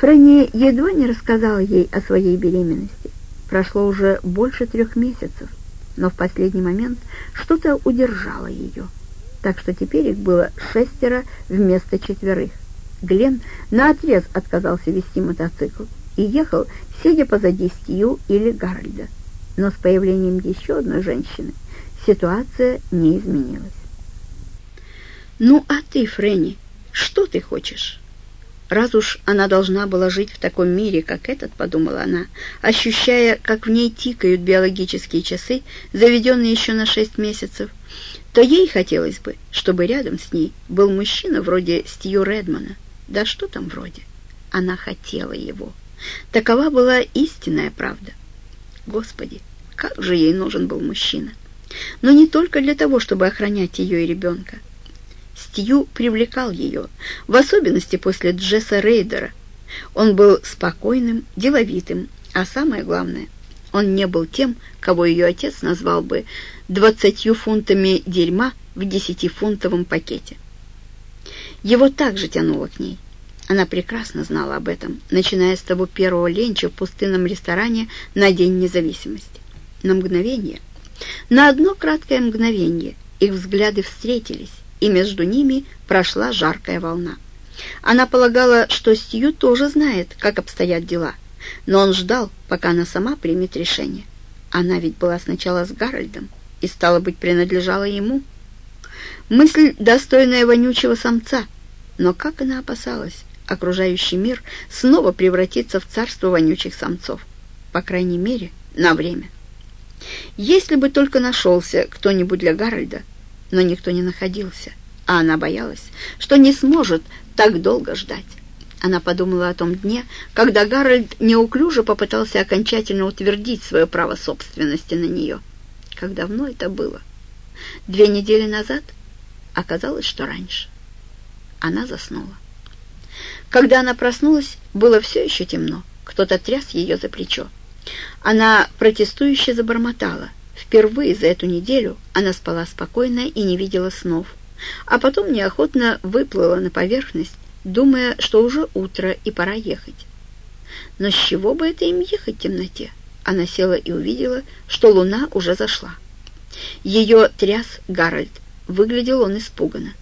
Фрэнни едва не рассказала ей о своей беременности. Прошло уже больше трех месяцев, но в последний момент что-то удержало ее. Так что теперь их было шестеро вместо четверых. Глен наотрез отказался вести мотоцикл и ехал, сидя позади Стью или Гарольда. Но с появлением еще одной женщины ситуация не изменилась. «Ну а ты, Фрэнни, что ты хочешь?» Раз уж она должна была жить в таком мире, как этот, подумала она, ощущая, как в ней тикают биологические часы, заведенные еще на шесть месяцев, то ей хотелось бы, чтобы рядом с ней был мужчина вроде Стью Редмана. Да что там вроде? Она хотела его. Такова была истинная правда. Господи, как же ей нужен был мужчина! Но не только для того, чтобы охранять ее и ребенка. Стью привлекал ее, в особенности после Джесса Рейдера. Он был спокойным, деловитым, а самое главное, он не был тем, кого ее отец назвал бы двадцатью фунтами дерьма в десятифунтовом пакете. Его также тянуло к ней. Она прекрасно знала об этом, начиная с того первого ленча в пустынном ресторане на День независимости. На мгновение, на одно краткое мгновение, их взгляды встретились, и между ними прошла жаркая волна. Она полагала, что Стью тоже знает, как обстоят дела, но он ждал, пока она сама примет решение. Она ведь была сначала с Гарольдом и, стало быть, принадлежала ему. Мысль, достойная вонючего самца, но как она опасалась, окружающий мир снова превратится в царство вонючих самцов, по крайней мере, на время. Если бы только нашелся кто-нибудь для Гарольда, но никто не находился, а она боялась, что не сможет так долго ждать. Она подумала о том дне, когда Гарольд неуклюже попытался окончательно утвердить свое право собственности на нее. Как давно это было? Две недели назад? Оказалось, что раньше. Она заснула. Когда она проснулась, было все еще темно. Кто-то тряс ее за плечо. Она протестующе забормотала — Впервые за эту неделю она спала спокойно и не видела снов, а потом неохотно выплыла на поверхность, думая, что уже утро и пора ехать. Но с чего бы это им ехать в темноте? Она села и увидела, что луна уже зашла. Ее тряс Гарольд. Выглядел он испуганно.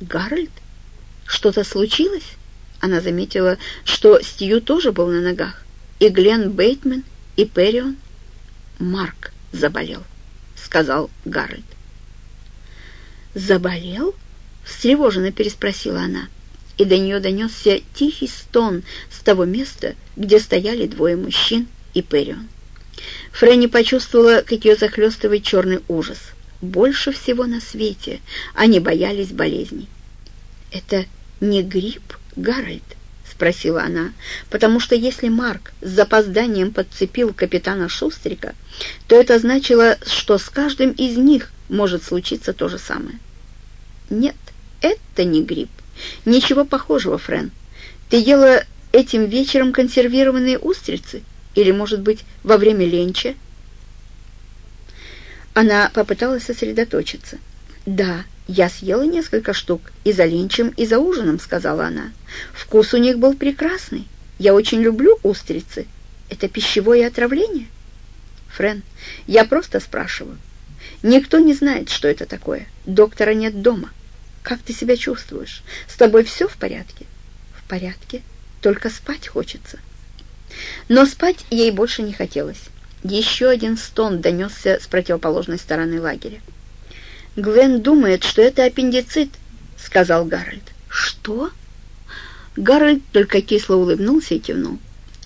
«Гарольд? Что-то случилось?» Она заметила, что Стью тоже был на ногах. И Глен Бейтман, и Перион. «Марк заболел», — сказал Гарольд. «Заболел?» — встревоженно переспросила она, и до нее донесся тихий стон с того места, где стояли двое мужчин и Перион. Фрэнни почувствовала, как ее захлестывает черный ужас. Больше всего на свете они боялись болезней. «Это не грипп, Гарольд?» — спросила она, потому что если Марк с запозданием подцепил капитана Шустрика, то это значило, что с каждым из них может случиться то же самое. «Нет, это не грипп. Ничего похожего, Френ. Ты ела этим вечером консервированные устрицы? Или, может быть, во время ленча?» Она попыталась сосредоточиться. «Да, «Я съела несколько штук и за ленчем, и за ужином», — сказала она. «Вкус у них был прекрасный. Я очень люблю устрицы. Это пищевое отравление?» «Френ, я просто спрашиваю. Никто не знает, что это такое. Доктора нет дома. Как ты себя чувствуешь? С тобой все в порядке?» «В порядке. Только спать хочется». Но спать ей больше не хотелось. Еще один стон донесся с противоположной стороны лагеря. «Гвен думает, что это аппендицит», — сказал Гарольд. «Что?» Гарольд только кисло улыбнулся и кивнул.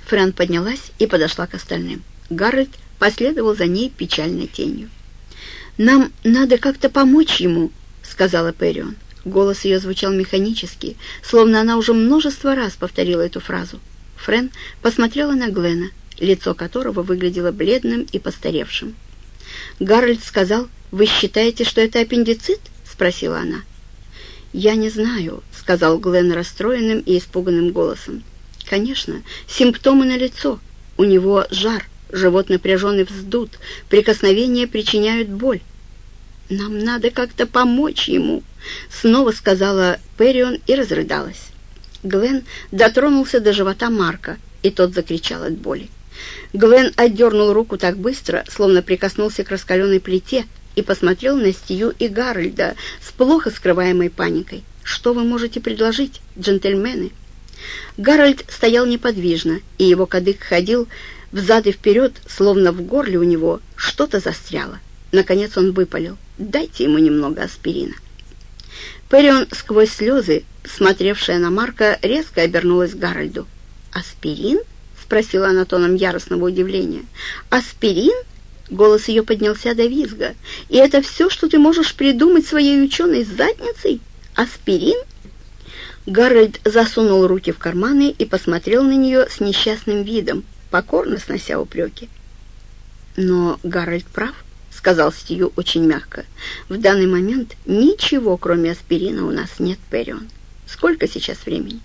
Фрэн поднялась и подошла к остальным. Гарольд последовал за ней печальной тенью. «Нам надо как-то помочь ему», — сказала Перрион. Голос ее звучал механически, словно она уже множество раз повторила эту фразу. Френ посмотрела на Глена, лицо которого выглядело бледным и постаревшим. Гарольд сказал, «Вы считаете, что это аппендицит?» — спросила она. «Я не знаю», — сказал Глен расстроенным и испуганным голосом. «Конечно, симптомы налицо. У него жар, живот напряженный вздут, прикосновения причиняют боль. «Нам надо как-то помочь ему», — снова сказала Перион и разрыдалась. Глен дотронулся до живота Марка, и тот закричал от боли. Глен отдернул руку так быстро, словно прикоснулся к раскаленной плите, и посмотрел на Стию и Гарольда с плохо скрываемой паникой. «Что вы можете предложить, джентльмены?» Гарольд стоял неподвижно, и его кадык ходил взад и вперед, словно в горле у него что-то застряло. Наконец он выпалил. «Дайте ему немного аспирина». Перрион сквозь слезы, смотревшая на Марка, резко обернулась к Гарольду. «Аспирин?» — спросила она тоном яростного удивления. «Аспирин?» — голос ее поднялся до визга. «И это все, что ты можешь придумать своей ученой задницей? Аспирин?» Гарольд засунул руки в карманы и посмотрел на нее с несчастным видом, покорно снося упреки. «Но Гарольд прав», — сказал Стью очень мягко. «В данный момент ничего, кроме аспирина, у нас нет, Перион. Сколько сейчас времени?»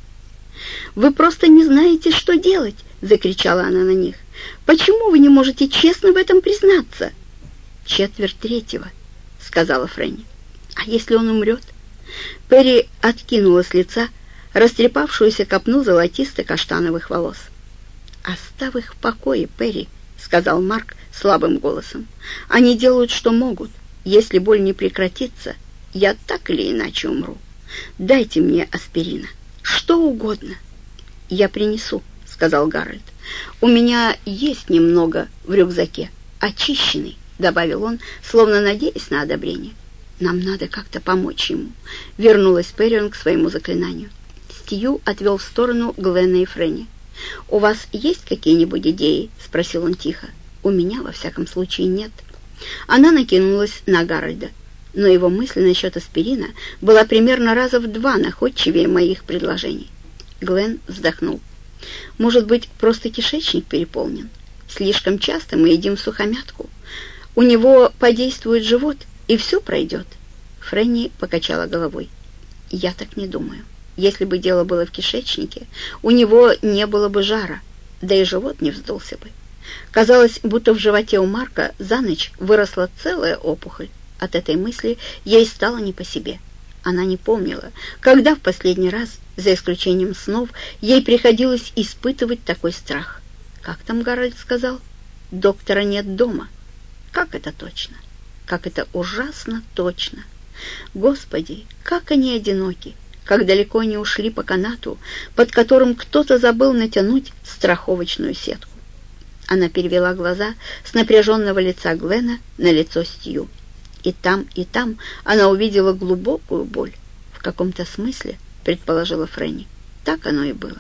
«Вы просто не знаете, что делать!» — закричала она на них. «Почему вы не можете честно в этом признаться?» «Четверть третьего», — сказала Фрэнни. «А если он умрет?» Перри откинула с лица растрепавшуюся копну золотисто-каштановых волос. «Оставь их в покое, Перри», — сказал Марк слабым голосом. «Они делают, что могут. Если боль не прекратится, я так или иначе умру. Дайте мне аспирина». «Что угодно». «Я принесу», — сказал Гарольд. «У меня есть немного в рюкзаке, очищенный», — добавил он, словно надеясь на одобрение. «Нам надо как-то помочь ему», — вернулась Перрион к своему заклинанию. Стью отвел в сторону Глена и Фрэнни. «У вас есть какие-нибудь идеи?» — спросил он тихо. «У меня, во всяком случае, нет». Она накинулась на Гарольда но его мысль насчет аспирина была примерно раза в два находчивее моих предложений. Глен вздохнул. «Может быть, просто кишечник переполнен? Слишком часто мы едим сухомятку. У него подействует живот, и все пройдет». Фрэнни покачала головой. «Я так не думаю. Если бы дело было в кишечнике, у него не было бы жара, да и живот не вздулся бы. Казалось, будто в животе у Марка за ночь выросла целая опухоль. От этой мысли ей стало не по себе. Она не помнила, когда в последний раз, за исключением снов, ей приходилось испытывать такой страх. Как там Гарольд сказал? Доктора нет дома. Как это точно? Как это ужасно точно! Господи, как они одиноки! Как далеко они ушли по канату, под которым кто-то забыл натянуть страховочную сетку. Она перевела глаза с напряженного лица Глена на лицо Стью. И там, и там она увидела глубокую боль. В каком-то смысле, предположила Фрэнни. Так оно и было.